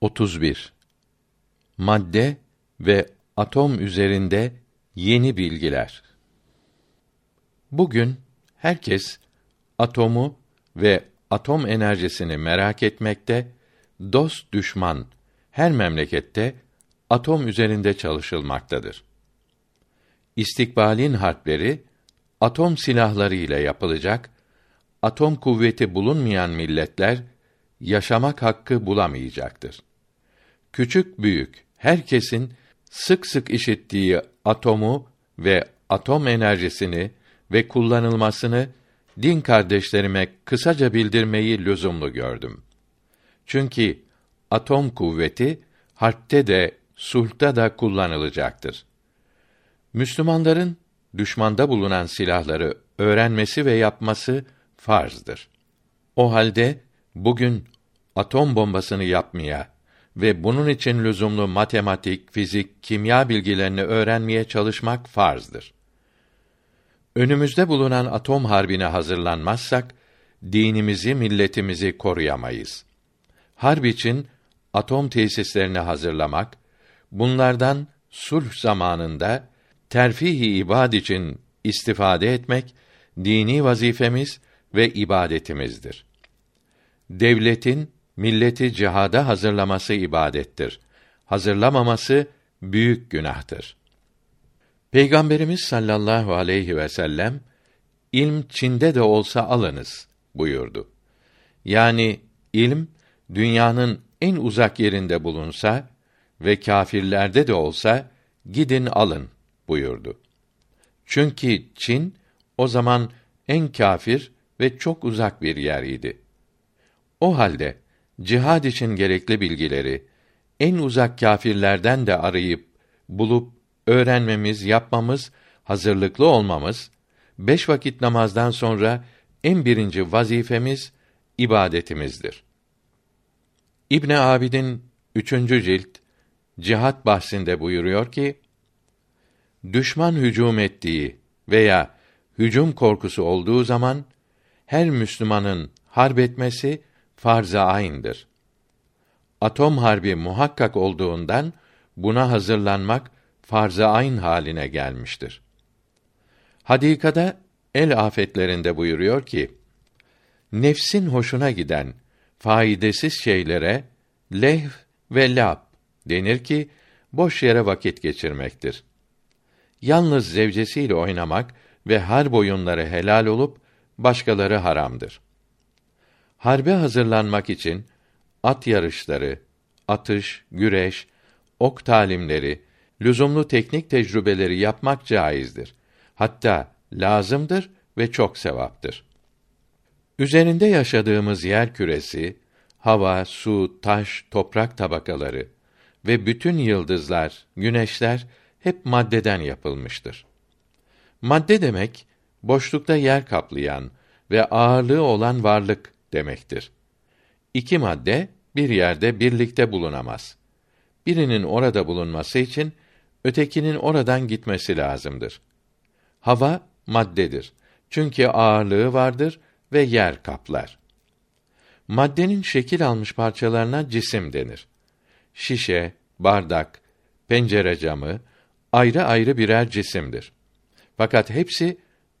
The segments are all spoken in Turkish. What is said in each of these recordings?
31 Madde ve atom üzerinde yeni bilgiler. Bugün herkes atomu ve atom enerjisini merak etmekte, dost düşman her memlekette atom üzerinde çalışılmaktadır. İstikbalin harpleri atom silahları ile yapılacak. Atom kuvveti bulunmayan milletler yaşamak hakkı bulamayacaktır. Küçük büyük herkesin sık sık işittiği atomu ve atom enerjisini ve kullanılmasını din kardeşlerime kısaca bildirmeyi lüzumlu gördüm. Çünkü atom kuvveti harpte de sulhta da kullanılacaktır. Müslümanların düşmanda bulunan silahları öğrenmesi ve yapması farzdır. O halde bugün atom bombasını yapmaya ve bunun için lüzumlu matematik, fizik, kimya bilgilerini öğrenmeye çalışmak farzdır. Önümüzde bulunan atom harbine hazırlanmazsak dinimizi, milletimizi koruyamayız. Harp için atom tesislerini hazırlamak, bunlardan sulh zamanında terfihi ibad için istifade etmek dini vazifemiz ve ibadetimizdir. Devletin milleti cihada hazırlaması ibadettir. Hazırlamaması büyük günahtır. Peygamberimiz sallallahu aleyhi ve sellem ilm Çin'de de olsa alınız buyurdu. Yani ilm dünyanın en uzak yerinde bulunsa ve kâfirlerde de olsa gidin alın buyurdu. Çünkü Çin o zaman en kâfir ve çok uzak bir yer idi. O halde cihad için gerekli bilgileri en uzak kâfirlerden de arayıp bulup öğrenmemiz, yapmamız, hazırlıklı olmamız beş vakit namazdan sonra en birinci vazifemiz ibadetimizdir. İbn Abidin üçüncü cilt cihat bahsinde buyuruyor ki düşman hücum ettiği veya hücum korkusu olduğu zaman her Müslümanın harp etmesi farz-ı ayn'dır. Atom harbi muhakkak olduğundan buna hazırlanmak farz-ı ayn haline gelmiştir. Hadikada el afetlerinde buyuruyor ki: Nefsin hoşuna giden faydasız şeylere lehv ve lab denir ki boş yere vakit geçirmektir. Yalnız zevcesiyle oynamak ve harp oyunları helal olup başkaları haramdır. Harbe hazırlanmak için at yarışları, atış, güreş, ok talimleri, lüzumlu teknik tecrübeleri yapmak caizdir. Hatta lazımdır ve çok sevaptır. Üzerinde yaşadığımız yer küresi, hava, su, taş, toprak tabakaları ve bütün yıldızlar, güneşler hep maddeden yapılmıştır. Madde demek boşlukta yer kaplayan ve ağırlığı olan varlık demektir. İki madde bir yerde birlikte bulunamaz. Birinin orada bulunması için ötekinin oradan gitmesi lazımdır. Hava maddedir. Çünkü ağırlığı vardır ve yer kaplar. Maddenin şekil almış parçalarına cisim denir. Şişe, bardak, pencere camı ayrı ayrı birer cisimdir. Fakat hepsi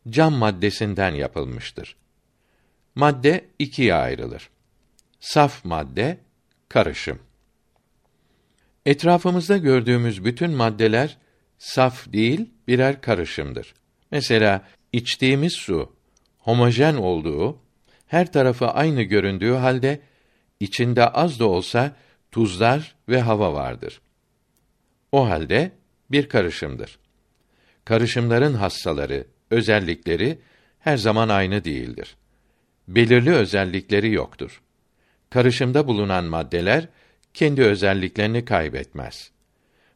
cam maddesinden yapılmıştır. Madde ikiye ayrılır. Saf madde, karışım. Etrafımızda gördüğümüz bütün maddeler saf değil, birer karışımdır. Mesela içtiğimiz su homojen olduğu, her tarafı aynı göründüğü halde içinde az da olsa tuzlar ve hava vardır. O halde bir karışımdır. Karışımların hassaları, özellikleri her zaman aynı değildir. Belirli özellikleri yoktur. Karışımda bulunan maddeler kendi özelliklerini kaybetmez.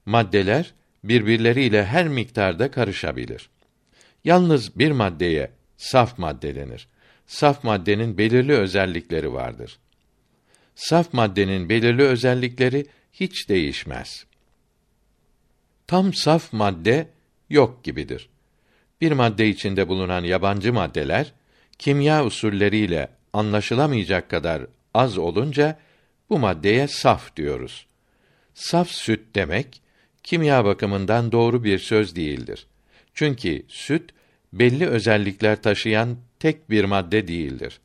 Maddeler birbirleriyle her miktarda karışabilir. Yalnız bir maddeye saf madde denir. Saf maddenin belirli özellikleri vardır. Saf maddenin belirli özellikleri hiç değişmez. Tam saf madde yok gibidir. Bir madde içinde bulunan yabancı maddeler kimya usulleriyle anlaşılamayacak kadar az olunca Bu maddeye saf diyoruz. Saf süt demek kimya bakımından doğru bir söz değildir. Çünkü süt belli özellikler taşıyan tek bir madde değildir.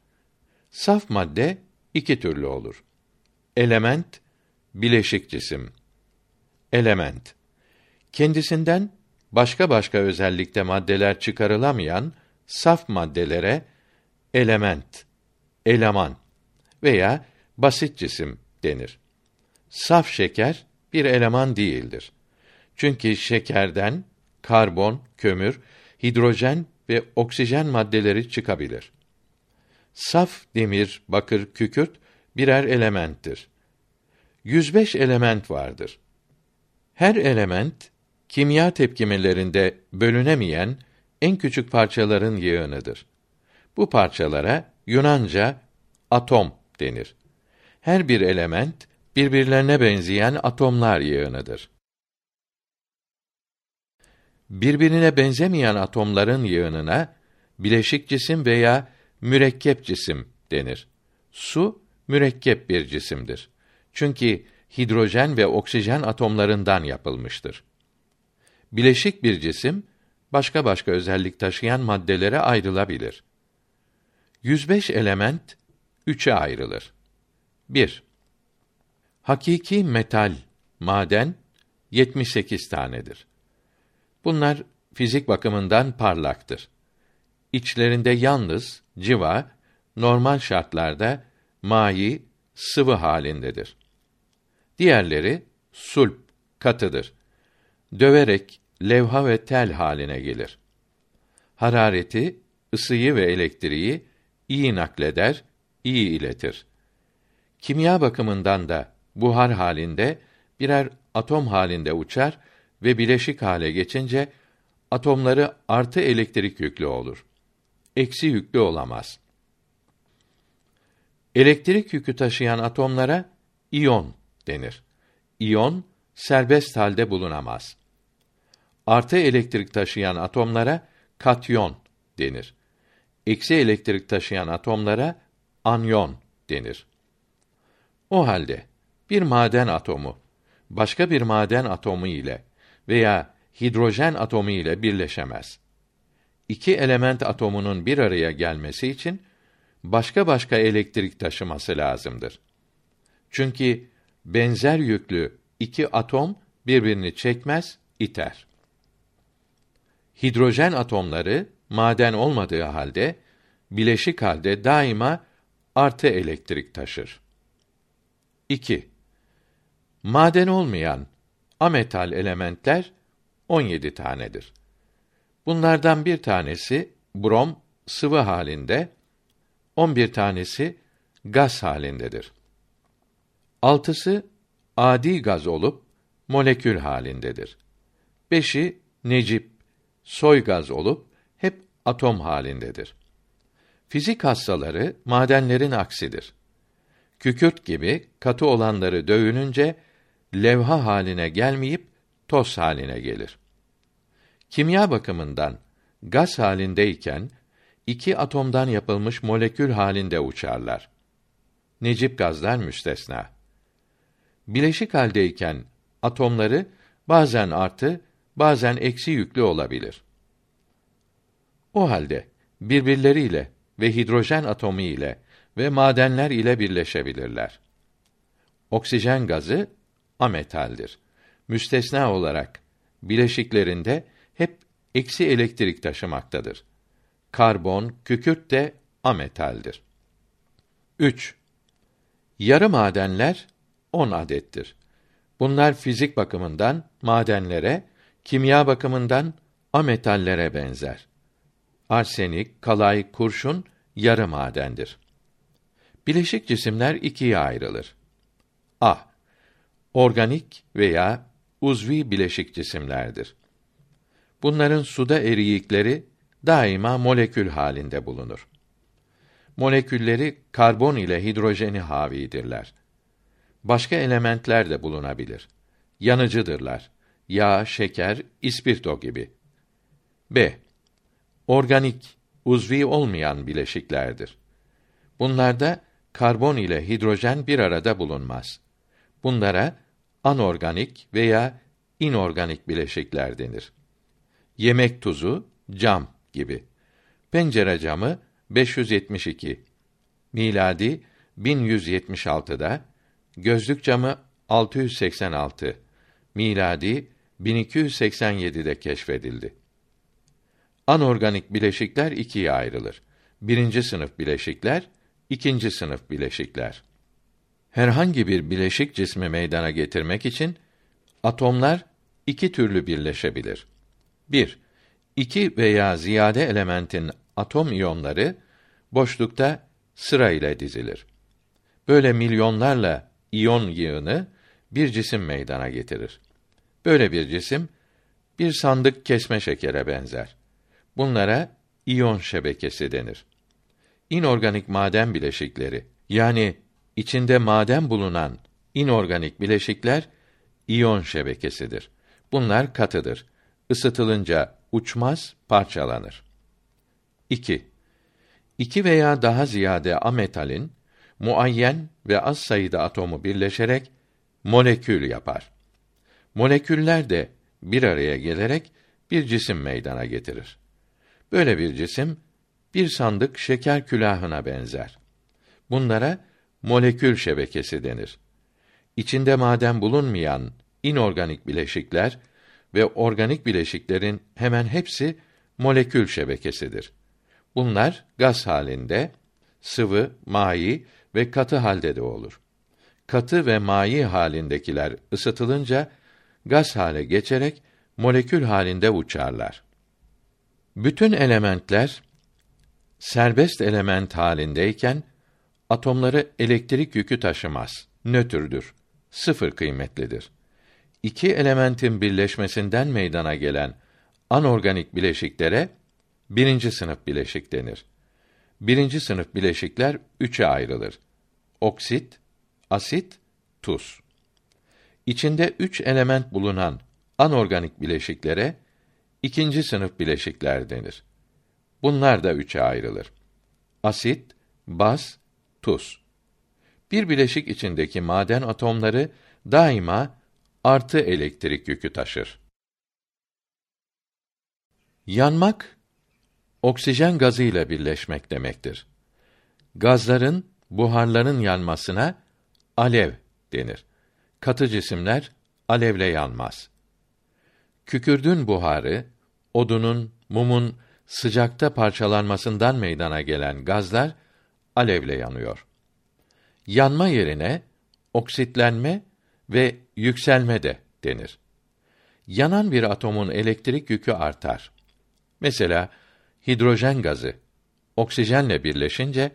Saf madde iki türlü olur. Element, bileşik cisim. Element kendisinden başka başka özellikte maddeler çıkarılamayan saf maddelere element, eleman veya basit cisim denir. Saf şeker bir eleman değildir. Çünkü şekerden karbon, kömür, hidrojen ve oksijen maddeleri çıkabilir. Saf demir, bakır, kükürt birer elementtir. 105 element vardır. Her element kimya tepkimelerinde bölünemeyen en küçük parçaların yığınıdır. Bu parçalara Yunanca atom denir. Her bir element birbirlerine benzeyen atomlar yığınıdır. Birbirine benzemeyen atomların yığınına bileşik cisim veya mürekkep cisim denir. Su mürekkep bir cisimdir. Çünkü hidrojen ve oksijen atomlarından yapılmıştır. Bileşik bir cisim başka başka özellik taşıyan maddelere ayrılabilir. 105 element üçe ayrılır. 1. Hakiki metal, maden 78 tanedir. Bunlar fizik bakımından parlaktır. İçlerinde yalnız civa normal şartlarda mayi sıvı halindedir. Diğerleri sulp katıdır. Döverek levha ve tel haline gelir. Harareti, ısıyı ve elektriği iyi nakleder, iyi iletir. Kimya bakımından da buhar halinde birer atom halinde uçar ve bileşik hale geçince atomları artı elektrik yüklü olur. Eksi yüklü olamaz. Elektrik yükü taşıyan atomlara iyon denir. İyon serbest halde bulunamaz. Artı elektrik taşıyan atomlara katyon denir. Eksi elektrik taşıyan atomlara anyon denir. O halde bir maden atomu başka bir maden atomu ile veya hidrojen atomu ile birleşemez. İki element atomunun bir araya gelmesi için başka başka elektrik taşıması lazımdır. Çünkü benzer yüklü iki atom birbirini çekmez, iter. Hidrojen atomları maden olmadığı halde bileşik halde daima artı elektrik taşır. 2. Maden olmayan ametal elementler 17 tanedir. Bunlardan bir tanesi brom sıvı halinde, 11 tanesi gaz halindedir. Altısı adi gaz olup molekül halindedir. Beşi necip, soy gaz olup atom halindedir. Fizik hastaları madenlerin aksidir. Kükürt gibi katı olanları dövününce levha haline gelmeyip toz haline gelir. Kimya bakımından gaz halindeyken iki atomdan yapılmış molekül halinde uçarlar. Necip gazlar müstesna. Bileşik haldeyken atomları bazen artı, bazen eksi yüklü olabilir. O halde birbirleriyle ve hidrojen atomu ile ve madenler ile birleşebilirler. Oksijen gazı ametaldir. Müstesna olarak bileşiklerinde hep eksi elektrik taşımaktadır. Karbon, kükürt de ametaldir. 3. Yarı madenler 10 adettir. Bunlar fizik bakımından madenlere, kimya bakımından ametallere benzer. Arsenik, kalay, kurşun yarı madendir. Bileşik cisimler ikiye ayrılır. A. Organik veya uzvi bileşik cisimlerdir. Bunların suda eriyikleri daima molekül halinde bulunur. Molekülleri karbon ile hidrojeni havidirler. Başka elementler de bulunabilir. Yanıcıdırlar. Yağ, şeker, ispirto gibi. B. Organik, uzvi olmayan bileşiklerdir. Bunlarda karbon ile hidrojen bir arada bulunmaz. Bunlara anorganik veya inorganik bileşikler denir. Yemek tuzu, cam gibi. Pencere camı 572 miladi 1176'da, gözlük camı 686 miladi 1287'de keşfedildi. Anorganik bileşikler ikiye ayrılır. Birinci sınıf bileşikler, ikinci sınıf bileşikler. Herhangi bir bileşik cismi meydana getirmek için atomlar iki türlü birleşebilir. 1. İki veya ziyade elementin atom iyonları boşlukta sıra ile dizilir. Böyle milyonlarla iyon yığını bir cisim meydana getirir. Böyle bir cisim bir sandık kesme şekere benzer. Bunlara iyon şebekesi denir. İnorganik maden bileşikleri yani içinde maden bulunan inorganik bileşikler iyon şebekesidir. Bunlar katıdır. Isıtılınca uçmaz, parçalanır. 2. İki veya daha ziyade ametalin muayyen ve az sayıda atomu birleşerek molekül yapar. Moleküller de bir araya gelerek bir cisim meydana getirir. Böyle bir cisim bir sandık şeker külahına benzer. Bunlara molekül şebekesi denir. İçinde maden bulunmayan inorganik bileşikler ve organik bileşiklerin hemen hepsi molekül şebekesidir. Bunlar gaz halinde, sıvı, mayi ve katı halde de olur. Katı ve mayi halindekiler ısıtılınca gaz hale geçerek molekül halinde uçarlar. Bütün elementler serbest element halindeyken atomları elektrik yükü taşımaz. Nötrdür. Sıfır kıymetlidir. İki elementin birleşmesinden meydana gelen anorganik bileşiklere birinci sınıf bileşik denir. Birinci sınıf bileşikler üçe ayrılır. Oksit, asit, tuz. İçinde üç element bulunan anorganik bileşiklere ikinci sınıf bileşikler denir. Bunlar da üçe ayrılır. Asit, baz, tuz. Bir bileşik içindeki maden atomları daima artı elektrik yükü taşır. Yanmak oksijen gazıyla birleşmek demektir. Gazların, buharların yanmasına alev denir. Katı cisimler alevle yanmaz. Kükürdün buharı, odunun, mumun sıcakta parçalanmasından meydana gelen gazlar alevle yanıyor. Yanma yerine oksitlenme ve yükselme de denir. Yanan bir atomun elektrik yükü artar. Mesela hidrojen gazı oksijenle birleşince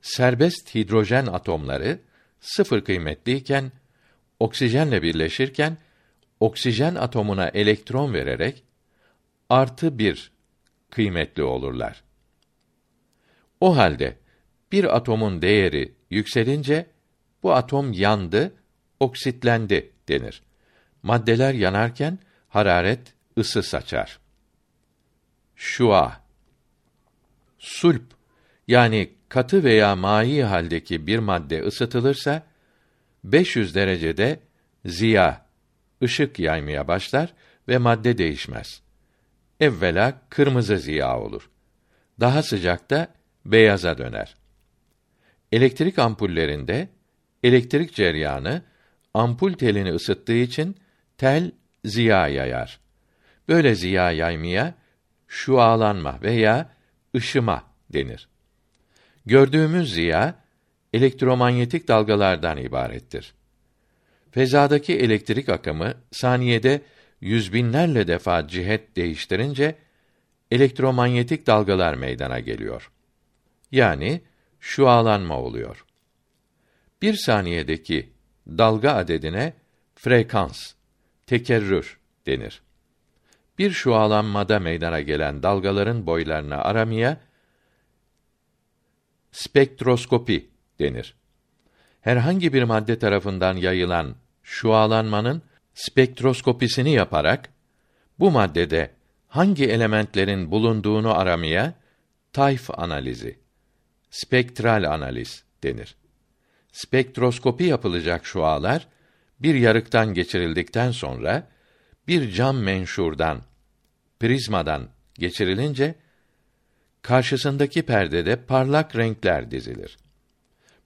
serbest hidrojen atomları sıfır kıymetliyken oksijenle birleşirken oksijen atomuna elektron vererek artı bir kıymetli olurlar. O halde bir atomun değeri yükselince bu atom yandı, oksitlendi denir. Maddeler yanarken hararet ısı saçar. Şua sulp yani katı veya mai haldeki bir madde ısıtılırsa 500 derecede ziya ışık yaymaya başlar ve madde değişmez. Evvela kırmızı ziya olur. Daha sıcakta beyaza döner. Elektrik ampullerinde elektrik cereyanı ampul telini ısıttığı için tel ziya yayar. Böyle ziya yaymaya şualanma veya ışıma denir. Gördüğümüz ziya elektromanyetik dalgalardan ibarettir. Fezadaki elektrik akımı saniyede yüz binlerle defa cihet değiştirince elektromanyetik dalgalar meydana geliyor. Yani şualanma oluyor. Bir saniyedeki dalga adedine frekans, tekerrür denir. Bir şualanmada meydana gelen dalgaların boylarını aramaya spektroskopi denir. Herhangi bir madde tarafından yayılan şualanmanın spektroskopisini yaparak bu maddede hangi elementlerin bulunduğunu aramaya tayf analizi, spektral analiz denir. spektroskopi yapılacak şualar bir yarıktan geçirildikten sonra bir cam menşurdan prizmadan geçirilince karşısındaki perdede parlak renkler dizilir.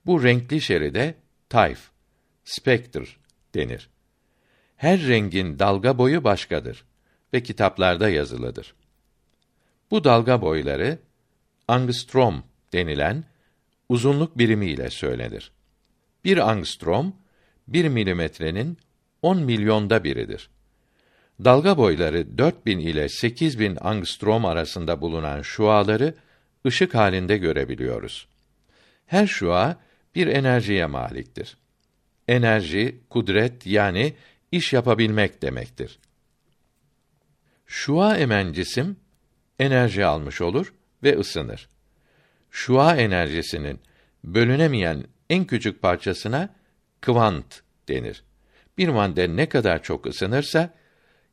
Bu renkli şeride tayf, spektr denir. Her rengin dalga boyu başkadır ve kitaplarda yazılıdır. Bu dalga boyları angstrom denilen uzunluk birimi ile söylenir. Bir angstrom, bir milimetrenin 10 milyonda biridir. Dalga boyları 4000 ile 8000 angstrom arasında bulunan şuaları ışık halinde görebiliyoruz. Her şua bir enerjiye maliktir. Enerji, kudret yani iş yapabilmek demektir. Şua emen cisim enerji almış olur ve ısınır. Şua enerjisinin bölünemeyen en küçük parçasına kvant denir. Bir madde ne kadar çok ısınırsa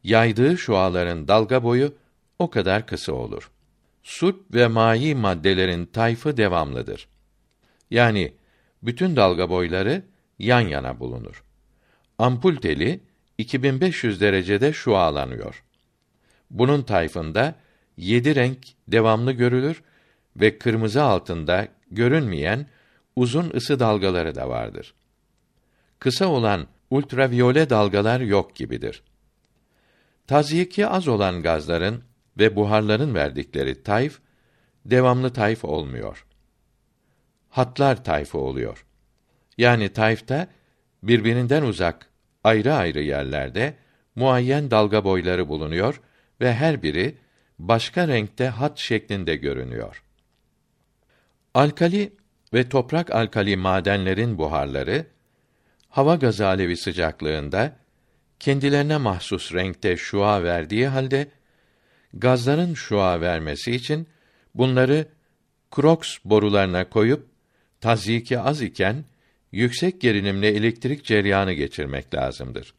yaydığı şuaların dalga boyu o kadar kısa olur. Sut ve mayi maddelerin tayfı devamlıdır. Yani bütün dalga boyları yan yana bulunur. Ampul teli 2500 derecede şualanıyor. Bunun tayfında yedi renk devamlı görülür ve kırmızı altında görünmeyen uzun ısı dalgaları da vardır. Kısa olan ultraviyole dalgalar yok gibidir. Tazyiki az olan gazların ve buharların verdikleri tayf devamlı tayf olmuyor. Hatlar tayfı oluyor. Yani tayfta birbirinden uzak ayrı ayrı yerlerde muayyen dalga boyları bulunuyor ve her biri başka renkte hat şeklinde görünüyor. Alkali ve toprak alkali madenlerin buharları hava gazı alevi sıcaklığında kendilerine mahsus renkte şua verdiği halde gazların şua vermesi için bunları Kroks borularına koyup tazyiki az iken yüksek gerilimli elektrik cereyanı geçirmek lazımdır.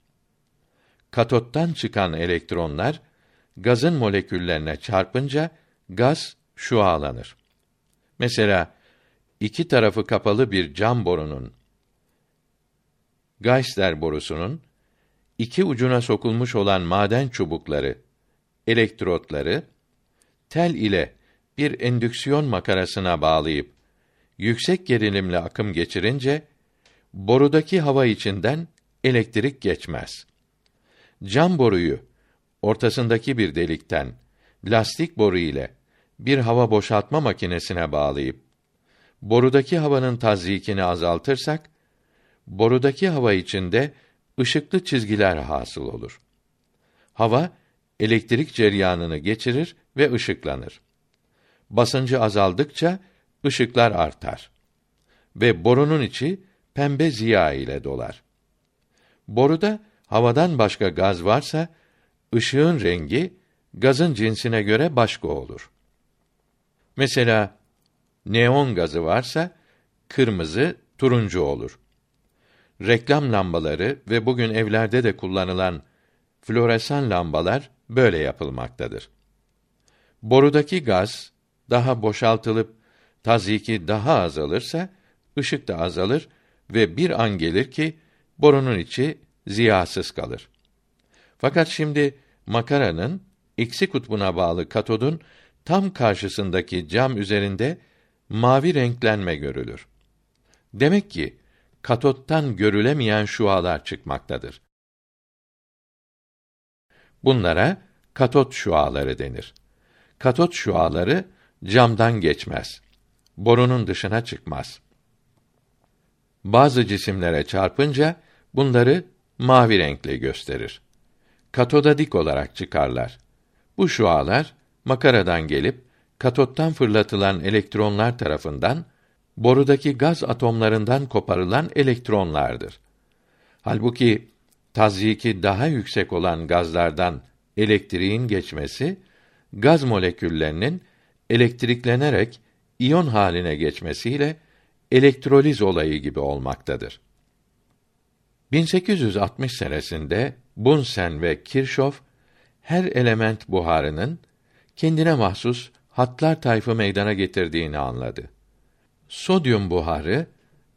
Katottan çıkan elektronlar gazın moleküllerine çarpınca gaz şualanır. Mesela iki tarafı kapalı bir cam borunun Geisler borusunun iki ucuna sokulmuş olan maden çubukları, elektrotları tel ile bir endüksiyon makarasına bağlayıp yüksek gerilimli akım geçirince borudaki hava içinden elektrik geçmez. Cam boruyu ortasındaki bir delikten lastik boru ile bir hava boşaltma makinesine bağlayıp borudaki havanın tazyikini azaltırsak borudaki hava içinde ışıklı çizgiler hasıl olur. Hava elektrik cereyanını geçirir ve ışıklanır. Basıncı azaldıkça ışıklar artar ve borunun içi pembe ziya ile dolar. Boruda havadan başka gaz varsa ışığın rengi gazın cinsine göre başka olur. Mesela neon gazı varsa kırmızı, turuncu olur. Reklam lambaları ve bugün evlerde de kullanılan floresan lambalar böyle yapılmaktadır. Borudaki gaz daha boşaltılıp tazyiki daha azalırsa ışık da azalır ve bir an gelir ki borunun içi ziyasız kalır. Fakat şimdi makaranın eksi kutbuna bağlı katodun tam karşısındaki cam üzerinde mavi renklenme görülür. Demek ki katottan görülemeyen şualar çıkmaktadır. Bunlara katot şuaları denir. Katot şuaları camdan geçmez. Borunun dışına çıkmaz. Bazı cisimlere çarpınca bunları mavi renkle gösterir. Katoda dik olarak çıkarlar. Bu şualar makaradan gelip katottan fırlatılan elektronlar tarafından borudaki gaz atomlarından koparılan elektronlardır. Halbuki tazyiki daha yüksek olan gazlardan elektriğin geçmesi gaz moleküllerinin elektriklenerek iyon haline geçmesiyle elektroliz olayı gibi olmaktadır. 1860 senesinde Bunsen ve Kirchhoff her element buharının kendine mahsus hatlar tayfı meydana getirdiğini anladı. Sodyum buharı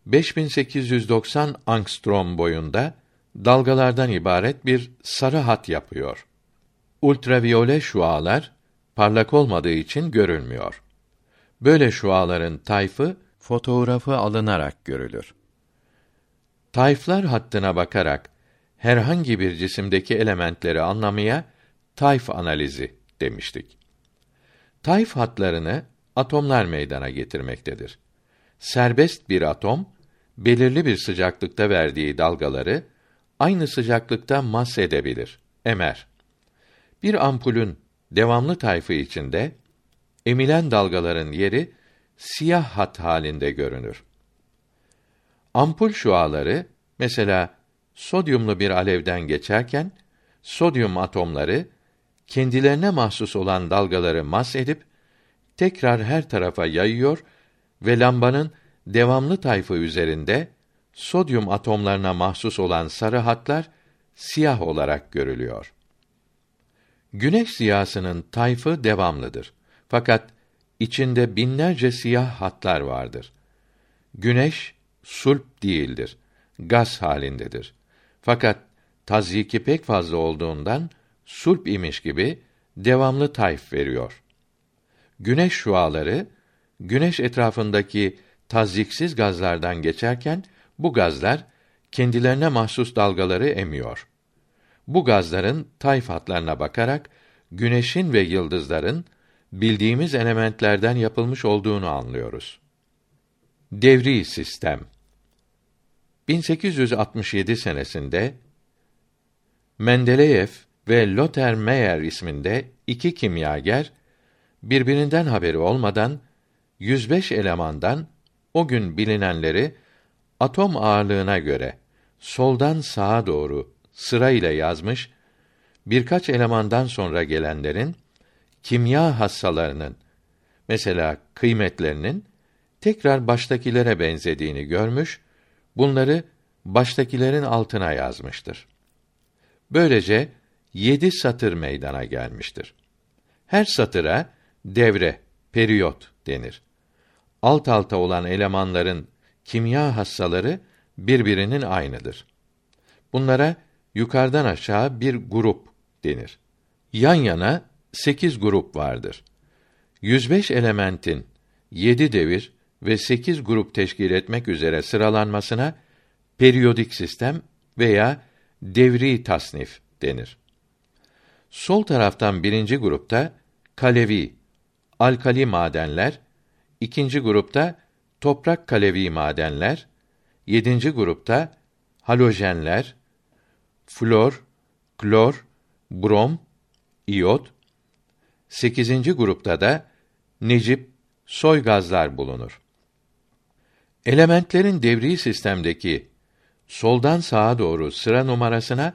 5890 angstrom boyunda dalgalardan ibaret bir sarı hat yapıyor. Ultraviyole şualar parlak olmadığı için görülmüyor. Böyle şuaların tayfı fotoğrafı alınarak görülür. Tayflar hattına bakarak herhangi bir cisimdeki elementleri anlamaya tayf analizi demiştik. Tayf hatlarını atomlar meydana getirmektedir. Serbest bir atom belirli bir sıcaklıkta verdiği dalgaları aynı sıcaklıkta mas edebilir, emer. Bir ampulün devamlı tayfı içinde emilen dalgaların yeri siyah hat halinde görünür. Ampul şuaları mesela sodyumlu bir alevden geçerken sodyum atomları kendilerine mahsus olan dalgaları mas edip tekrar her tarafa yayıyor ve lambanın devamlı tayfı üzerinde sodyum atomlarına mahsus olan sarı hatlar siyah olarak görülüyor. Güneş ziyasının tayfı devamlıdır. Fakat içinde binlerce siyah hatlar vardır. Güneş sulp değildir. Gaz halindedir. Fakat tazyiki pek fazla olduğundan sulp imiş gibi devamlı tayf veriyor. Güneş şuaları güneş etrafındaki tazyiksiz gazlardan geçerken bu gazlar kendilerine mahsus dalgaları emiyor. Bu gazların tayf hatlarına bakarak güneşin ve yıldızların bildiğimiz elementlerden yapılmış olduğunu anlıyoruz. Devri sistem 1867 senesinde Mendeleev ve Lothar Meyer isminde iki kimyager birbirinden haberi olmadan 105 elemandan o gün bilinenleri atom ağırlığına göre soldan sağa doğru sırayla yazmış, birkaç elemandan sonra gelenlerin kimya hassalarının mesela kıymetlerinin tekrar baştakilere benzediğini görmüş, bunları baştakilerin altına yazmıştır. Böylece yedi satır meydana gelmiştir. Her satıra devre, periyot denir. Alt alta olan elemanların kimya hassaları birbirinin aynıdır. Bunlara yukarıdan aşağı bir grup denir. Yan yana sekiz grup vardır. 105 elementin yedi devir ve sekiz grup teşkil etmek üzere sıralanmasına periyodik sistem veya devri tasnif denir. Sol taraftan birinci grupta kalevi, alkali madenler, ikinci grupta toprak kalevi madenler, yedinci grupta halojenler, flor, klor, brom, iyot, sekizinci grupta da necip, soy gazlar bulunur. Elementlerin devri sistemdeki soldan sağa doğru sıra numarasına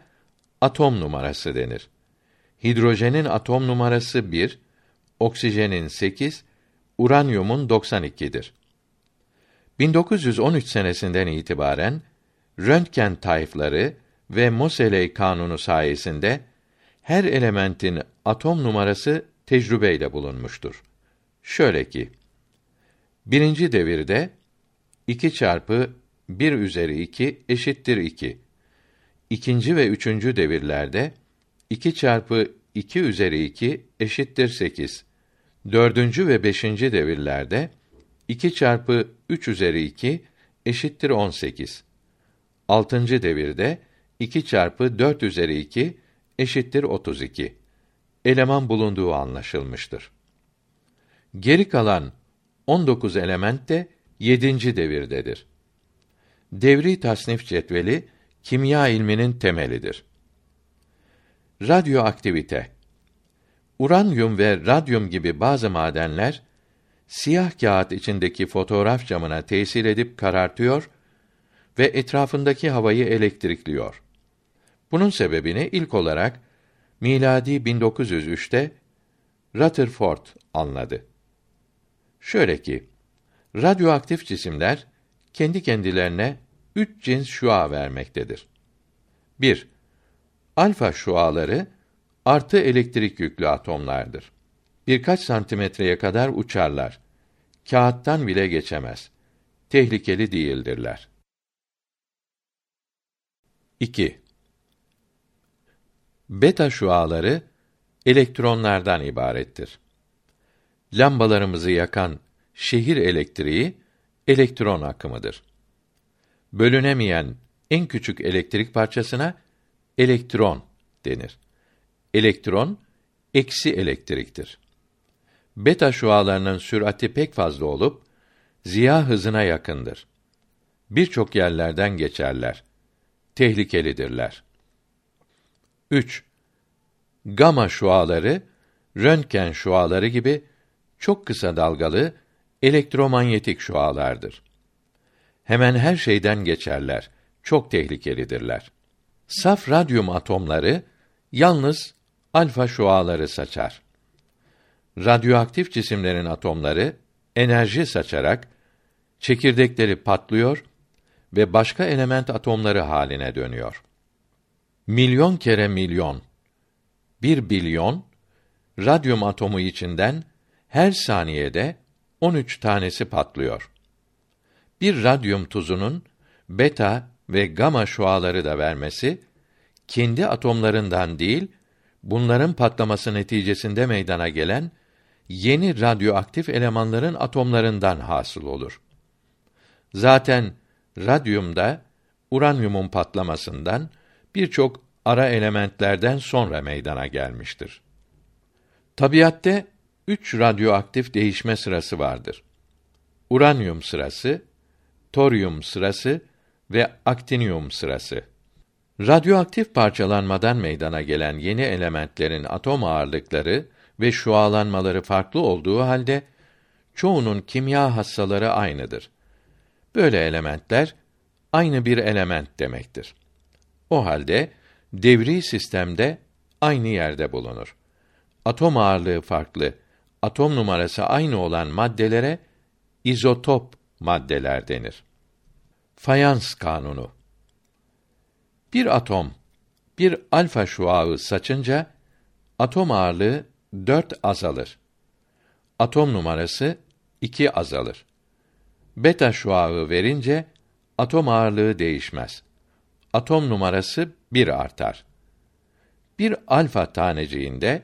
atom numarası denir. Hidrojenin atom numarası 1, oksijenin 8, uranyumun 92'dir. 1913 senesinden itibaren röntgen tayfları ve Moseley kanunu sayesinde her elementin atom numarası tecrübeyle bulunmuştur. Şöyle ki, birinci devirde 2 çarpı 1 üzeri 2 eşittir 2. İkinci ve üçüncü devirlerde 2 çarpı 2 üzeri 2 eşittir 8. Dördüncü ve beşinci devirlerde 2 çarpı 3 üzeri 2 eşittir 18. Altıncı devirde 2 çarpı 4 üzeri 2 eşittir 32. Eleman bulunduğu anlaşılmıştır. Geri kalan 19 element de 7. devirdedir. Devri tasnif cetveli kimya ilminin temelidir. Radyoaktivite Uranyum ve radyum gibi bazı madenler siyah kağıt içindeki fotoğraf camına tesir edip karartıyor ve etrafındaki havayı elektrikliyor. Bunun sebebini ilk olarak miladi 1903'te Rutherford anladı. Şöyle ki, radyoaktif cisimler kendi kendilerine üç cins şua vermektedir. 1. Alfa şuaları artı elektrik yüklü atomlardır. Birkaç santimetreye kadar uçarlar. Kağıttan bile geçemez. tehlikeli değildirler. 2. Beta şuaları elektronlardan ibarettir. Lambalarımızı yakan şehir elektriği elektron akımıdır. Bölünemeyen en küçük elektrik parçasına elektron denir. Elektron eksi elektriktir. Beta şualarının sürati pek fazla olup ziya hızına yakındır. Birçok yerlerden geçerler. Tehlikelidirler. 3. Gama şuaları röntgen şuaları gibi çok kısa dalgalı elektromanyetik şualardır. Hemen her şeyden geçerler. Çok tehlikelidirler. Saf radyum atomları yalnız alfa şuaları saçar. Radyoaktif cisimlerin atomları enerji saçarak çekirdekleri patlıyor ve başka element atomları haline dönüyor. Milyon kere milyon, bir bilyon, radyum atomu içinden her saniyede 13 tanesi patlıyor. Bir radyum tuzunun beta ve gama şuaları da vermesi kendi atomlarından değil, bunların patlaması neticesinde meydana gelen yeni radyoaktif elemanların atomlarından hasıl olur. Zaten radyumda uranyumun patlamasından birçok ara elementlerden sonra meydana gelmiştir. Tabiatte üç radyoaktif değişme sırası vardır. Uranyum sırası, toryum sırası ve aktinium sırası. Radyoaktif parçalanmadan meydana gelen yeni elementlerin atom ağırlıkları ve şualanmaları farklı olduğu halde çoğunun kimya hassaları aynıdır. Böyle elementler aynı bir element demektir. O halde devri sistemde aynı yerde bulunur. Atom ağırlığı farklı, atom numarası aynı olan maddelere izotop maddeler denir. Fayans kanunu Bir atom bir alfa şuağı saçınca atom ağırlığı 4 azalır. Atom numarası 2 azalır. Beta şuağı verince atom ağırlığı değişmez. Atom numarası 1 artar. Bir alfa taneciğinde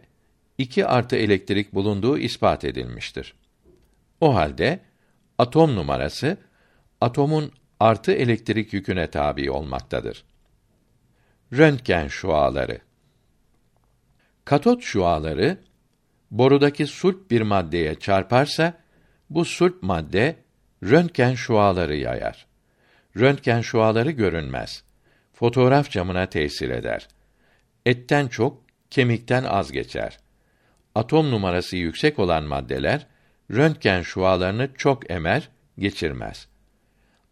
2 artı elektrik bulunduğu ispat edilmiştir. O halde atom numarası atomun artı elektrik yüküne tabi olmaktadır. Röntgen şuaları Katot şuaları borudaki sulp bir maddeye çarparsa bu sulp madde röntgen şuaları yayar. Röntgen şuaları görünmez. Fotoğraf camına tesir eder. Etten çok, kemikten az geçer. Atom numarası yüksek olan maddeler röntgen şualarını çok emer, geçirmez.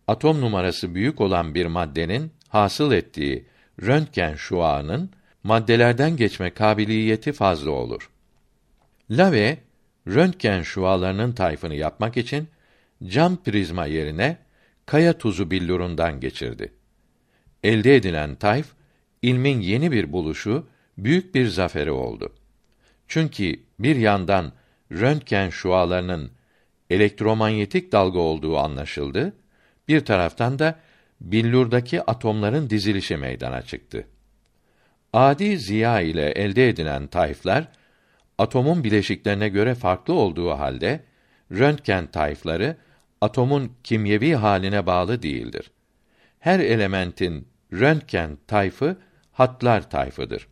Atom numarası büyük olan bir maddenin hasıl ettiği röntgen şuağının maddelerden geçme kabiliyeti fazla olur. Lave röntgen şualarının tayfını yapmak için cam prizma yerine kaya tuzu billurundan geçirdi. Elde edilen tayf ilmin yeni bir buluşu, büyük bir zaferi oldu. Çünkü bir yandan röntgen şualarının elektromanyetik dalga olduğu anlaşıldı, bir taraftan da billurdaki atomların dizilişi meydana çıktı. Adi ziya ile elde edilen tayflar atomun bileşiklerine göre farklı olduğu halde röntgen tayfları atomun kimyevi haline bağlı değildir. Her elementin röntgen tayfı hatlar tayfıdır.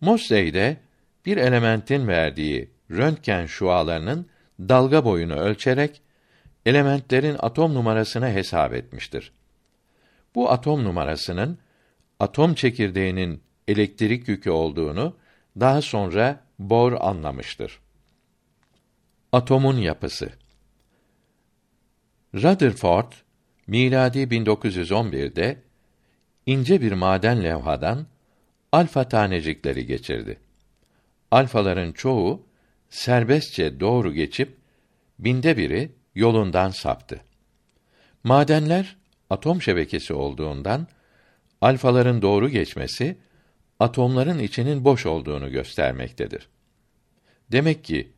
Mosley'de bir elementin verdiği röntgen şualarının dalga boyunu ölçerek elementlerin atom numarasını hesap etmiştir. Bu atom numarasının atom çekirdeğinin elektrik yükü olduğunu daha sonra Bohr anlamıştır. Atomun yapısı Rutherford miladi 1911'de ince bir maden levhadan alfa tanecikleri geçirdi. Alfaların çoğu serbestçe doğru geçip binde biri yolundan saptı. Madenler atom şebekesi olduğundan alfaların doğru geçmesi atomların içinin boş olduğunu göstermektedir. Demek ki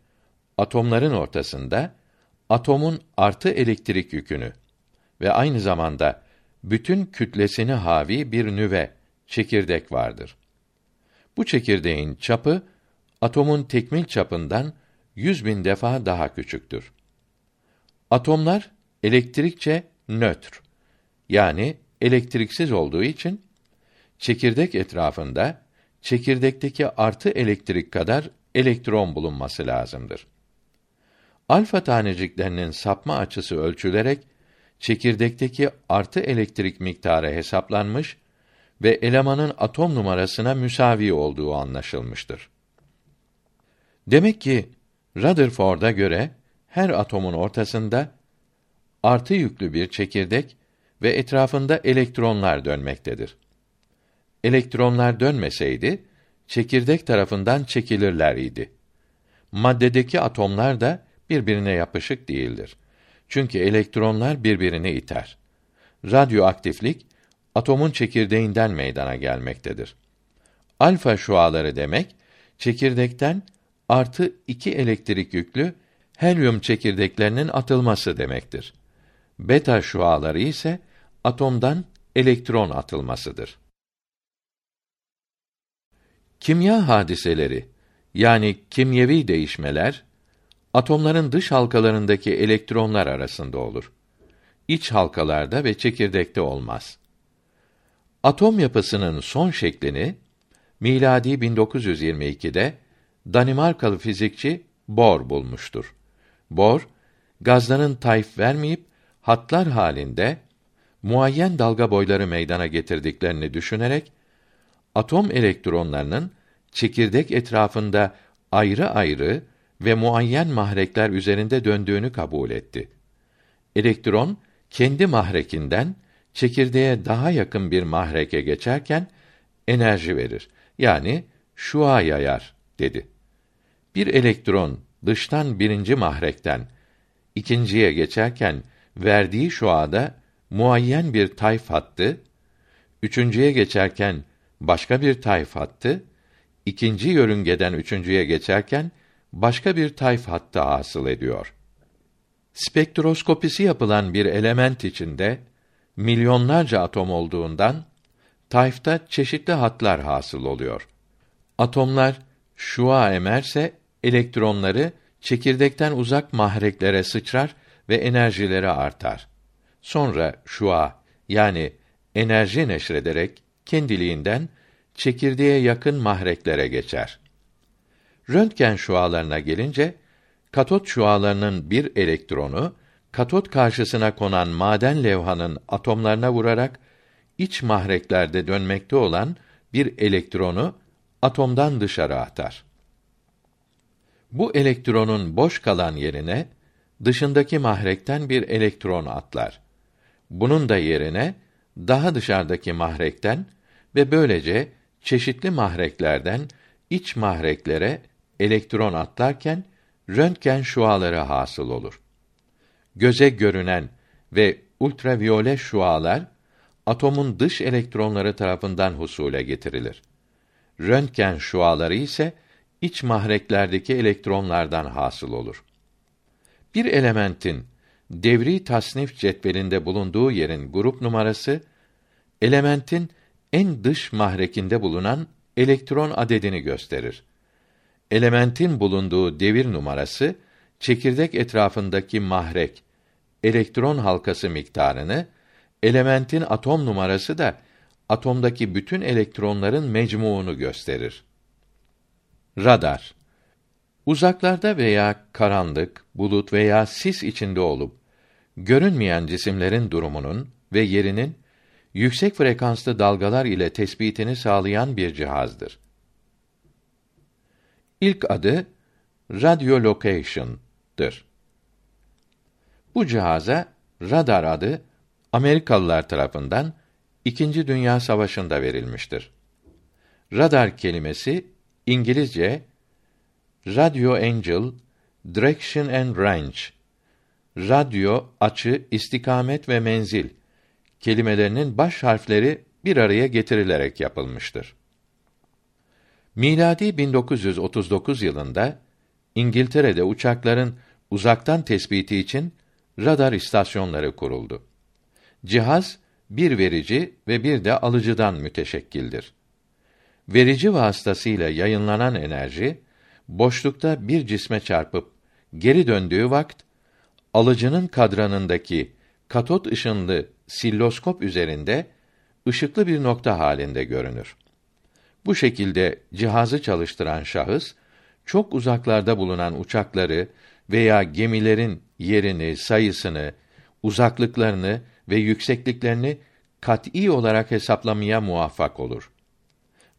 atomların ortasında atomun artı elektrik yükünü ve aynı zamanda bütün kütlesini havi bir nüve, çekirdek vardır. Bu çekirdeğin çapı atomun tekmil çapından yüz bin defa daha küçüktür. Atomlar elektrikçe nötr yani elektriksiz olduğu için çekirdek etrafında çekirdekteki artı elektrik kadar elektron bulunması lazımdır. Alfa taneciklerinin sapma açısı ölçülerek çekirdekteki artı elektrik miktarı hesaplanmış ve elemanın atom numarasına müsavi olduğu anlaşılmıştır. Demek ki Rutherford'a göre her atomun ortasında artı yüklü bir çekirdek ve etrafında elektronlar dönmektedir. Elektronlar dönmeseydi çekirdek tarafından çekilirler idi. Maddedeki atomlar da birbirine yapışık değildir. Çünkü elektronlar birbirini iter. Radyoaktiflik atomun çekirdeğinden meydana gelmektedir. Alfa şuaları demek çekirdekten artı iki elektrik yüklü helyum çekirdeklerinin atılması demektir. Beta şuaları ise atomdan elektron atılmasıdır. Kimya hadiseleri yani kimyevi değişmeler atomların dış halkalarındaki elektronlar arasında olur. İç halkalarda ve çekirdekte olmaz. Atom yapısının son şeklini miladi 1922'de Danimarkalı fizikçi Bohr bulmuştur. Bohr gazların tayf vermeyip hatlar halinde muayyen dalga boyları meydana getirdiklerini düşünerek atom elektronlarının çekirdek etrafında ayrı ayrı ve muayyen mahrekler üzerinde döndüğünü kabul etti. Elektron kendi mahrekinden çekirdeğe daha yakın bir mahreke geçerken enerji verir. Yani şua yayar dedi. Bir elektron dıştan birinci mahrekten ikinciye geçerken verdiği şuada muayyen bir tayf hattı, üçüncüye geçerken başka bir tayf hattı, ikinci yörüngeden üçüncüye geçerken başka bir tayf hattı hasıl ediyor. Spektroskopisi yapılan bir element içinde milyonlarca atom olduğundan tayfta çeşitli hatlar hasıl oluyor. Atomlar şua emerse elektronları çekirdekten uzak mahreklere sıçrar ve enerjileri artar. Sonra şua yani enerji neşrederek kendiliğinden çekirdeğe yakın mahreklere geçer. Röntgen şualarına gelince katot şualarının bir elektronu katot karşısına konan maden levhanın atomlarına vurarak iç mahreklerde dönmekte olan bir elektronu atomdan dışarı atar. Bu elektronun boş kalan yerine dışındaki mahrekten bir elektron atlar. Bunun da yerine daha dışarıdaki mahrekten ve böylece çeşitli mahreklerden iç mahreklere elektron atlarken röntgen şuaları hasıl olur. Göze görünen ve ultraviyole şualar atomun dış elektronları tarafından husule getirilir. Röntgen şuaları ise iç mahreklerdeki elektronlardan hasıl olur. Bir elementin devri tasnif cetvelinde bulunduğu yerin grup numarası elementin en dış mahrekinde bulunan elektron adedini gösterir. Elementin bulunduğu devir numarası çekirdek etrafındaki mahrek elektron halkası miktarını, elementin atom numarası da atomdaki bütün elektronların mecmuunu gösterir. Radar Uzaklarda veya karanlık, bulut veya sis içinde olup görünmeyen cisimlerin durumunun ve yerinin yüksek frekanslı dalgalar ile tespitini sağlayan bir cihazdır. İlk adı radiolocation'dır. Bu cihaza radar adı Amerikalılar tarafından İkinci Dünya Savaşı'nda verilmiştir. Radar kelimesi İngilizce Radio Angel Direction and Range Radyo, açı, istikamet ve menzil kelimelerinin baş harfleri bir araya getirilerek yapılmıştır. Miladi 1939 yılında İngiltere'de uçakların uzaktan tespiti için radar istasyonları kuruldu. Cihaz bir verici ve bir de alıcıdan müteşekkildir. Verici vasıtasıyla yayınlanan enerji boşlukta bir cisme çarpıp geri döndüğü vakt alıcının kadranındaki katot ışınlı silloskop üzerinde ışıklı bir nokta halinde görünür. Bu şekilde cihazı çalıştıran şahıs çok uzaklarda bulunan uçakları veya gemilerin yerini, sayısını, uzaklıklarını ve yüksekliklerini kat'î olarak hesaplamaya muvaffak olur.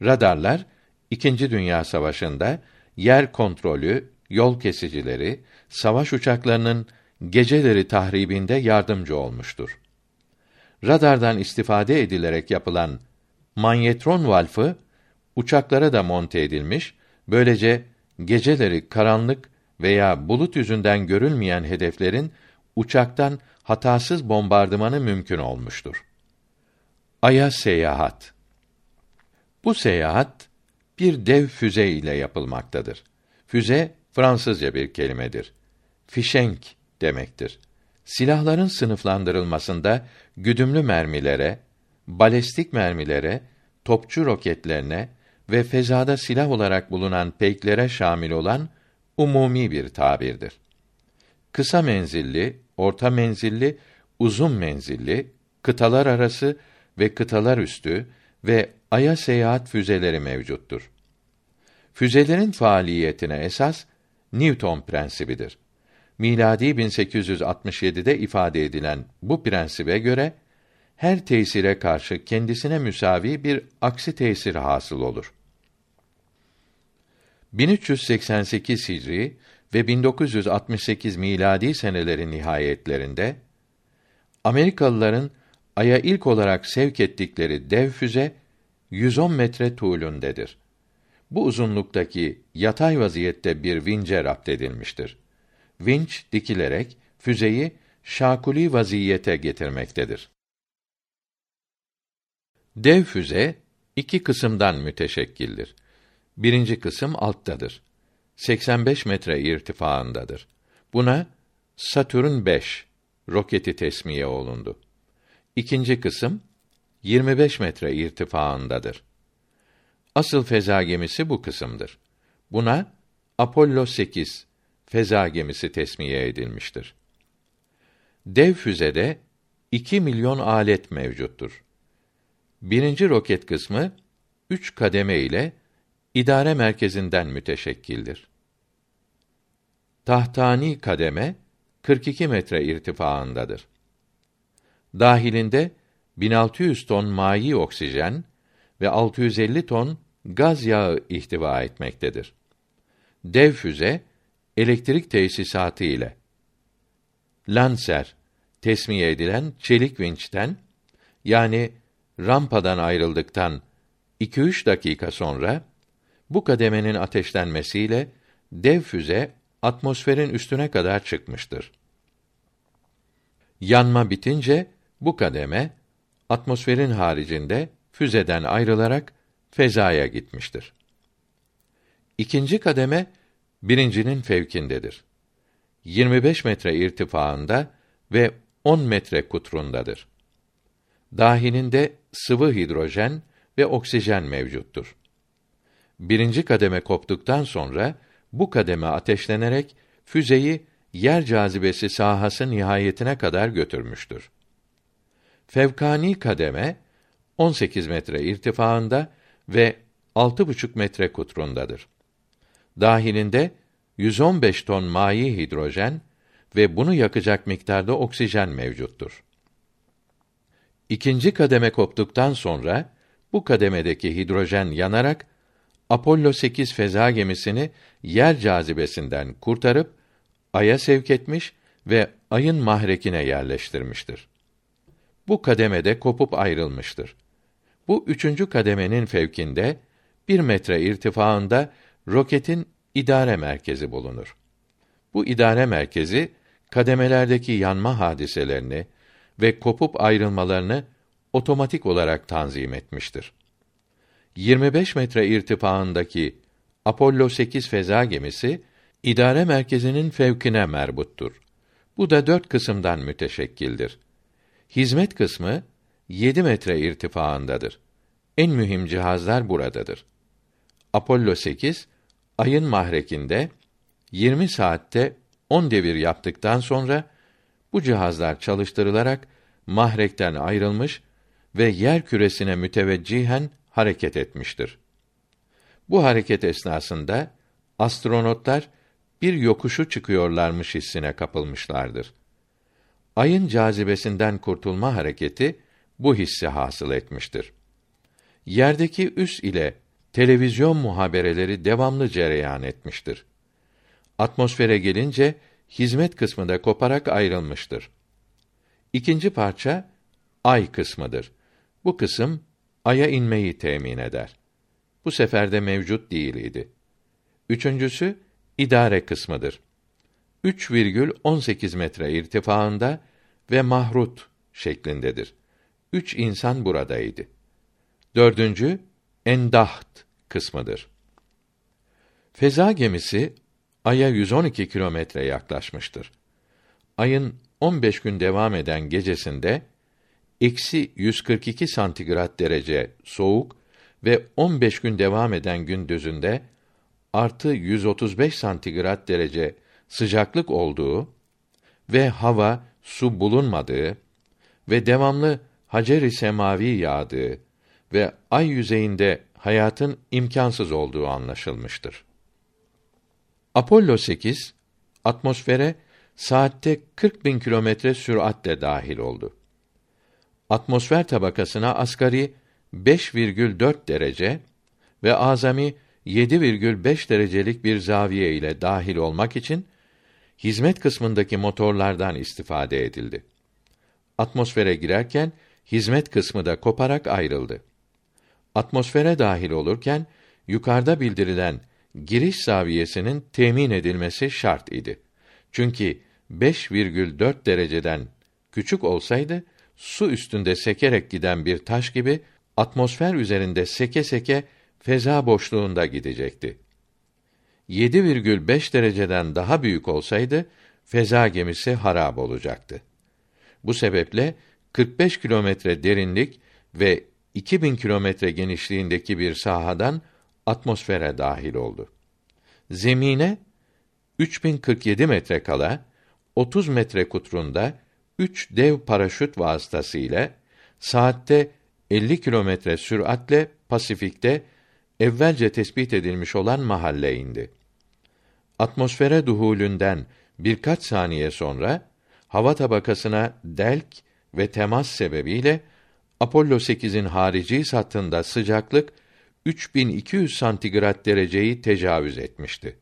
Radarlar İkinci Dünya Savaşı'nda yer kontrolü, yol kesicileri, savaş uçaklarının geceleri tahribinde yardımcı olmuştur. Radardan istifade edilerek yapılan manyetron valfı uçaklara da monte edilmiş, böylece geceleri karanlık veya bulut yüzünden görülmeyen hedeflerin uçaktan hatasız bombardımanı mümkün olmuştur. Aya seyahat. Bu seyahat bir dev füze ile yapılmaktadır. Füze Fransızca bir kelimedir. Fişenk demektir. Silahların sınıflandırılmasında güdümlü mermilere, balestik mermilere, topçu roketlerine ve fezada silah olarak bulunan peyklere şamil olan umumi bir tabirdir. Kısa menzilli, orta menzilli, uzun menzilli, kıtalar arası ve kıtalar üstü ve aya seyahat füzeleri mevcuttur. Füzelerin faaliyetine esas Newton prensibidir. Miladi 1867'de ifade edilen bu prensibe göre her tesire karşı kendisine müsavi bir aksi tesir hasıl olur. 1388 Hicri ve 1968 miladi senelerin nihayetlerinde Amerikalıların aya ilk olarak sevk ettikleri dev füze 110 metre tuğlundedir. Bu uzunluktaki yatay vaziyette bir vince rapt edilmiştir. Vinç dikilerek füzeyi şakuli vaziyete getirmektedir. Dev füze iki kısımdan müteşekkildir. Birinci kısım alttadır. 85 metre irtifaındadır. Buna Satürn 5 roketi tesmiye olundu. İkinci kısım 25 metre irtifaındadır. Asıl feza gemisi bu kısımdır. Buna Apollo 8 feza gemisi tesmiye edilmiştir. Dev füzede 2 milyon alet mevcuttur. Birinci roket kısmı üç kademe ile idare merkezinden müteşekkildir. Tahtani kademe 42 metre irtifaındadır. Dahilinde 1600 ton mayi oksijen ve 650 ton gaz yağı ihtiva etmektedir. Dev füze elektrik tesisatı ile Lancer tesmiye edilen çelik vinçten yani rampadan ayrıldıktan 2-3 dakika sonra bu kademenin ateşlenmesiyle dev füze atmosferin üstüne kadar çıkmıştır. Yanma bitince bu kademe atmosferin haricinde füzeden ayrılarak fezaya gitmiştir. İkinci kademe birincinin fevkindedir. 25 metre irtifaında ve 10 metre kutrundadır. Dahilinde sıvı hidrojen ve oksijen mevcuttur. Birinci kademe koptuktan sonra bu kademe ateşlenerek füzeyi yer cazibesi sahası nihayetine kadar götürmüştür. Fevkani kademe 18 metre irtifaında ve 6,5 metre kutrundadır. Dahilinde 115 ton mayi hidrojen ve bunu yakacak miktarda oksijen mevcuttur. İkinci kademe koptuktan sonra bu kademedeki hidrojen yanarak Apollo 8 feza gemisini yer cazibesinden kurtarıp aya sevk etmiş ve ayın mahrekine yerleştirmiştir. Bu kademede kopup ayrılmıştır. Bu üçüncü kademenin fevkinde bir metre irtifaında roketin idare merkezi bulunur. Bu idare merkezi kademelerdeki yanma hadiselerini ve kopup ayrılmalarını otomatik olarak tanzim etmiştir. 25 metre irtifaındaki Apollo 8 feza gemisi idare merkezinin fevkine merbuttur. Bu da dört kısımdan müteşekkildir. Hizmet kısmı 7 metre irtifaındadır. En mühim cihazlar buradadır. Apollo 8 ayın mahrekinde 20 saatte 10 devir yaptıktan sonra bu cihazlar çalıştırılarak mahrekten ayrılmış ve yer küresine müteveccihen hareket etmiştir. Bu hareket esnasında astronotlar bir yokuşu çıkıyorlarmış hissine kapılmışlardır. Ayın cazibesinden kurtulma hareketi bu hissi hasıl etmiştir. Yerdeki üs ile televizyon muhabereleri devamlı cereyan etmiştir. Atmosfere gelince hizmet kısmı da koparak ayrılmıştır. İkinci parça ay kısmıdır. Bu kısım aya inmeyi temin eder. Bu seferde mevcut değil idi. Üçüncüsü idare kısmıdır. 3,18 metre irtifaında ve mahrut şeklindedir. Üç insan buradaydı. Dördüncü, endaht kısmıdır. Feza gemisi Ay'a 112 kilometre yaklaşmıştır. Ayın 15 gün devam eden gecesinde eksi 142 santigrat derece soğuk ve 15 gün devam eden gündüzünde artı 135 santigrat derece sıcaklık olduğu ve hava, su bulunmadığı ve devamlı hacer-i semavi yağdığı ve ay yüzeyinde hayatın imkansız olduğu anlaşılmıştır. Apollo 8 atmosfere saatte 40 bin kilometre süratle dahil oldu. Atmosfer tabakasına asgari 5,4 derece ve azami 7,5 derecelik bir zaviye ile dahil olmak için hizmet kısmındaki motorlardan istifade edildi. Atmosfere girerken hizmet kısmı da koparak ayrıldı. Atmosfere dahil olurken yukarıda bildirilen giriş zaviyesinin temin edilmesi şart idi. Çünkü 5,4 dereceden küçük olsaydı su üstünde sekerek giden bir taş gibi atmosfer üzerinde seke seke feza boşluğunda gidecekti. 7,5 dereceden daha büyük olsaydı feza gemisi harap olacaktı. Bu sebeple 45 kilometre derinlik ve 2000 kilometre genişliğindeki bir sahadan atmosfere dahil oldu. Zemine 3047 metre kala 30 metre kutrunda 3 dev paraşüt vasıtasıyla saatte 50 kilometre süratle Pasifik'te evvelce tespit edilmiş olan mahalle indi. Atmosfere duhulünden birkaç saniye sonra hava tabakasına delk ve temas sebebiyle Apollo 8'in harici sattığında sıcaklık 3200 santigrat dereceyi tecavüz etmişti.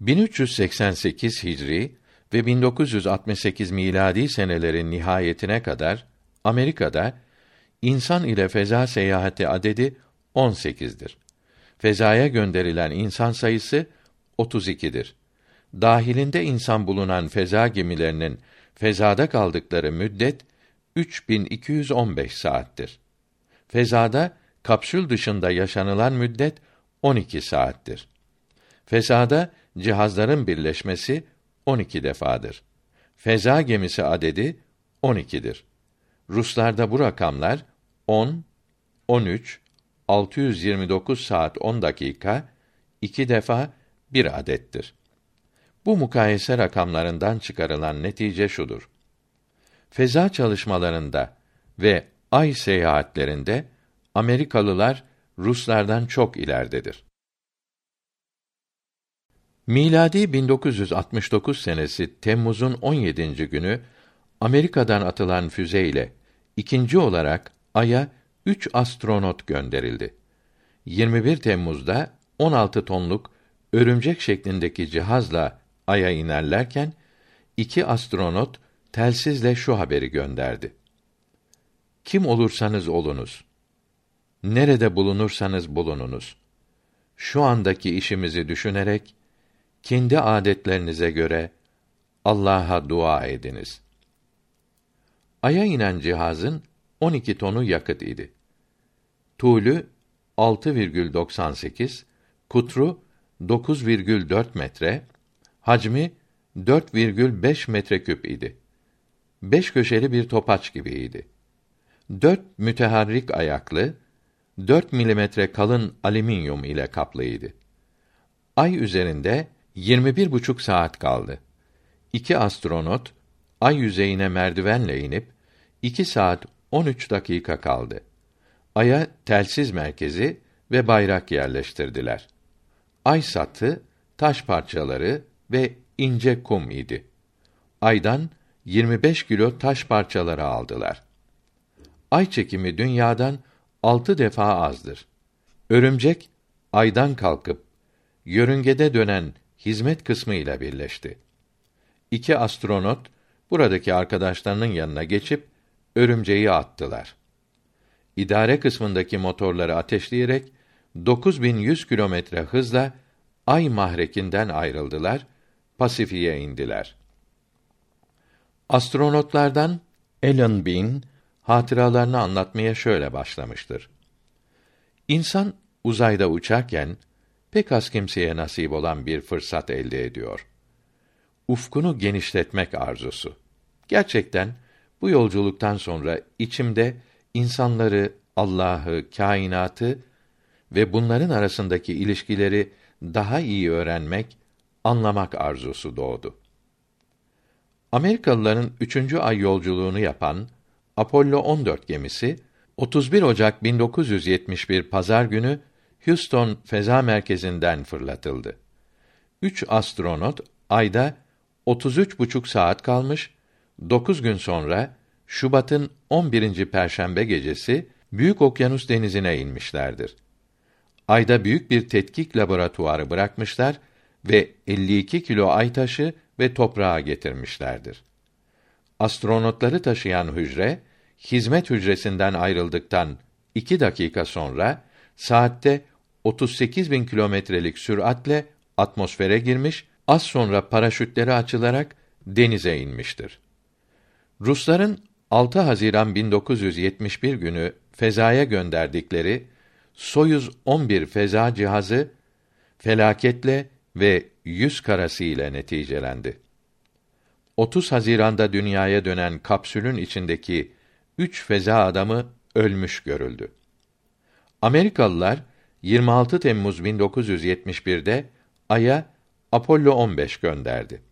1388 Hicri ve 1968 miladi senelerin nihayetine kadar Amerika'da insan ile feza seyahati adedi 18'dir. Fezaya gönderilen insan sayısı 32'dir. Dahilinde insan bulunan feza gemilerinin fezada kaldıkları müddet 3215 saattir. Fezada kapsül dışında yaşanılan müddet 12 saattir. Fezada cihazların birleşmesi 12 defadır. Feza gemisi adedi 12'dir. Ruslarda bu rakamlar 10, 13, 629 saat 10 dakika, iki defa bir adettir. Bu mukayese rakamlarından çıkarılan netice şudur. Feza çalışmalarında ve ay seyahatlerinde Amerikalılar Ruslardan çok ileridedir. Miladi 1969 senesi Temmuz'un 17. günü Amerika'dan atılan füze ile ikinci olarak aya 3 astronot gönderildi. 21 Temmuz'da 16 tonluk örümcek şeklindeki cihazla aya inerlerken iki astronot telsizle şu haberi gönderdi. Kim olursanız olunuz. Nerede bulunursanız bulununuz. Şu andaki işimizi düşünerek kendi adetlerinize göre Allah'a dua ediniz. Aya inen cihazın 12 tonu yakıt idi. Tuğlü 6,98, kutru 9,4 metre, Hacmi 4,5 metreküp idi. Beş köşeli bir topaç gibiydi. Dört müteharrik ayaklı, 4 milimetre kalın alüminyum ile kaplıydı. Ay üzerinde 21 buçuk saat kaldı. İki astronot ay yüzeyine merdivenle inip 2 saat 13 dakika kaldı. Ay'a telsiz merkezi ve bayrak yerleştirdiler. Ay satı, taş parçaları ve ince kum idi. Aydan 25 kilo taş parçaları aldılar. Ay çekimi dünyadan altı defa azdır. Örümcek aydan kalkıp yörüngede dönen hizmet kısmı ile birleşti. İki astronot buradaki arkadaşlarının yanına geçip örümceği attılar. İdare kısmındaki motorları ateşleyerek 9100 kilometre hızla ay mahrekinden ayrıldılar, Pasifik'e indiler. Astronotlardan Alan Bean hatıralarını anlatmaya şöyle başlamıştır. İnsan uzayda uçarken pek az kimseye nasip olan bir fırsat elde ediyor. Ufkunu genişletmek arzusu. Gerçekten bu yolculuktan sonra içimde insanları, Allah'ı, kainatı ve bunların arasındaki ilişkileri daha iyi öğrenmek, anlamak arzusu doğdu. Amerikalıların üçüncü ay yolculuğunu yapan Apollo 14 gemisi 31 Ocak 1971 pazar günü Houston Feza Merkezi'nden fırlatıldı. Üç astronot ayda 33 buçuk saat kalmış, 9 gün sonra Şubat'ın 11. perşembe gecesi Büyük Okyanus denizine inmişlerdir. Ayda büyük bir tetkik laboratuvarı bırakmışlar ve 52 kilo ay taşı ve toprağa getirmişlerdir. Astronotları taşıyan hücre hizmet hücresinden ayrıldıktan iki dakika sonra saatte 38 bin kilometrelik süratle atmosfere girmiş, az sonra paraşütleri açılarak denize inmiştir. Rusların 6 Haziran 1971 günü fezaya gönderdikleri Soyuz 11 feza cihazı felaketle ve yüz karası ile neticelendi. 30 Haziran'da dünyaya dönen kapsülün içindeki üç feza adamı ölmüş görüldü. Amerikalılar 26 Temmuz 1971'de Ay'a Apollo 15 gönderdi.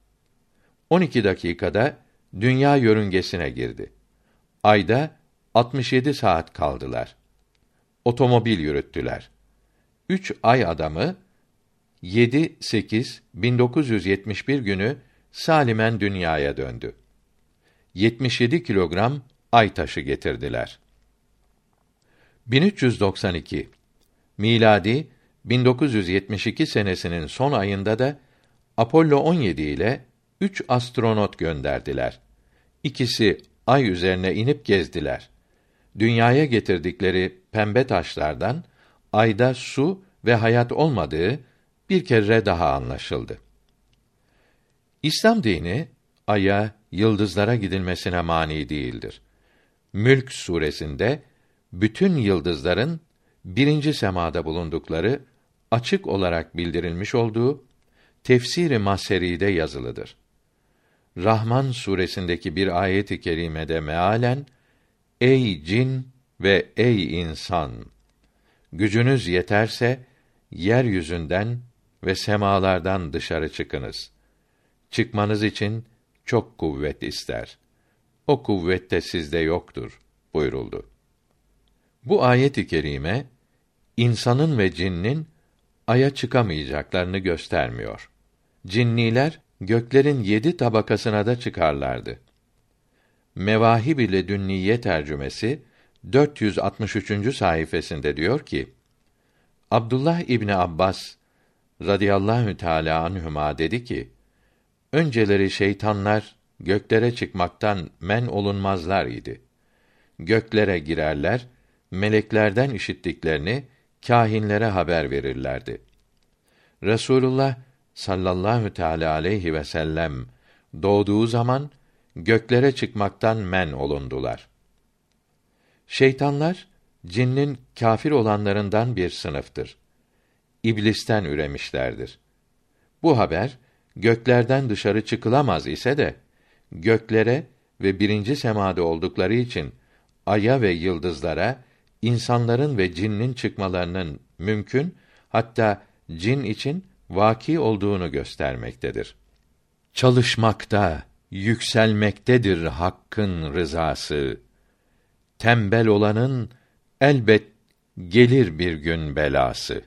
12 dakikada dünya yörüngesine girdi. Ayda 67 saat kaldılar. Otomobil yürüttüler. Üç ay adamı 7 8 1971 günü salimen dünyaya döndü. 77 kilogram ay taşı getirdiler. 1392 miladi 1972 senesinin son ayında da Apollo 17 ile üç astronot gönderdiler. İkisi ay üzerine inip gezdiler. Dünyaya getirdikleri pembe taşlardan ayda su ve hayat olmadığı bir kere daha anlaşıldı. İslam dini aya, yıldızlara gidilmesine mani değildir. Mülk suresinde bütün yıldızların birinci semada bulundukları açık olarak bildirilmiş olduğu tefsiri Maseri'de yazılıdır. Rahman suresindeki bir ayet-i kerimede mealen Ey cin ve ey insan gücünüz yeterse yeryüzünden ve semalardan dışarı çıkınız. Çıkmanız için çok kuvvet ister. O kuvvet de sizde yoktur buyuruldu. Bu ayet-i kerime insanın ve cinnin aya çıkamayacaklarını göstermiyor. Cinniler göklerin yedi tabakasına da çıkarlardı. Mevahib ile Dünniye tercümesi 463. sayfasında diyor ki: Abdullah İbni Abbas radıyallahu teala anhuma dedi ki: Önceleri şeytanlar göklere çıkmaktan men olunmazlar idi. Göklere girerler, meleklerden işittiklerini kâhinlere haber verirlerdi. Resulullah sallallahu teala aleyhi ve sellem doğduğu zaman göklere çıkmaktan men olundular. Şeytanlar cinnin kafir olanlarından bir sınıftır. İblisten üremişlerdir. Bu haber göklerden dışarı çıkılamaz ise de göklere ve birinci semada oldukları için aya ve yıldızlara insanların ve cinnin çıkmalarının mümkün hatta cin için vaki olduğunu göstermektedir. Çalışmakta, yükselmektedir hakkın rızası. Tembel olanın elbet gelir bir gün belası.